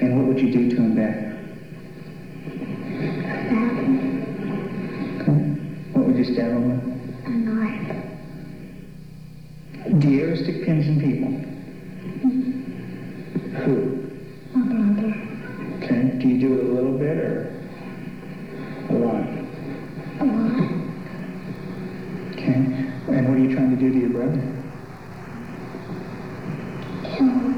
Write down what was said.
And what would you do to him then? Okay. What would you stab him with? A knife. Do Deer stick pins in people? Mm-hmm. Who? My brother. Okay. Do you do it a little bit or a lot? A lot. Okay. And what are you trying to do to your brother? Kill him.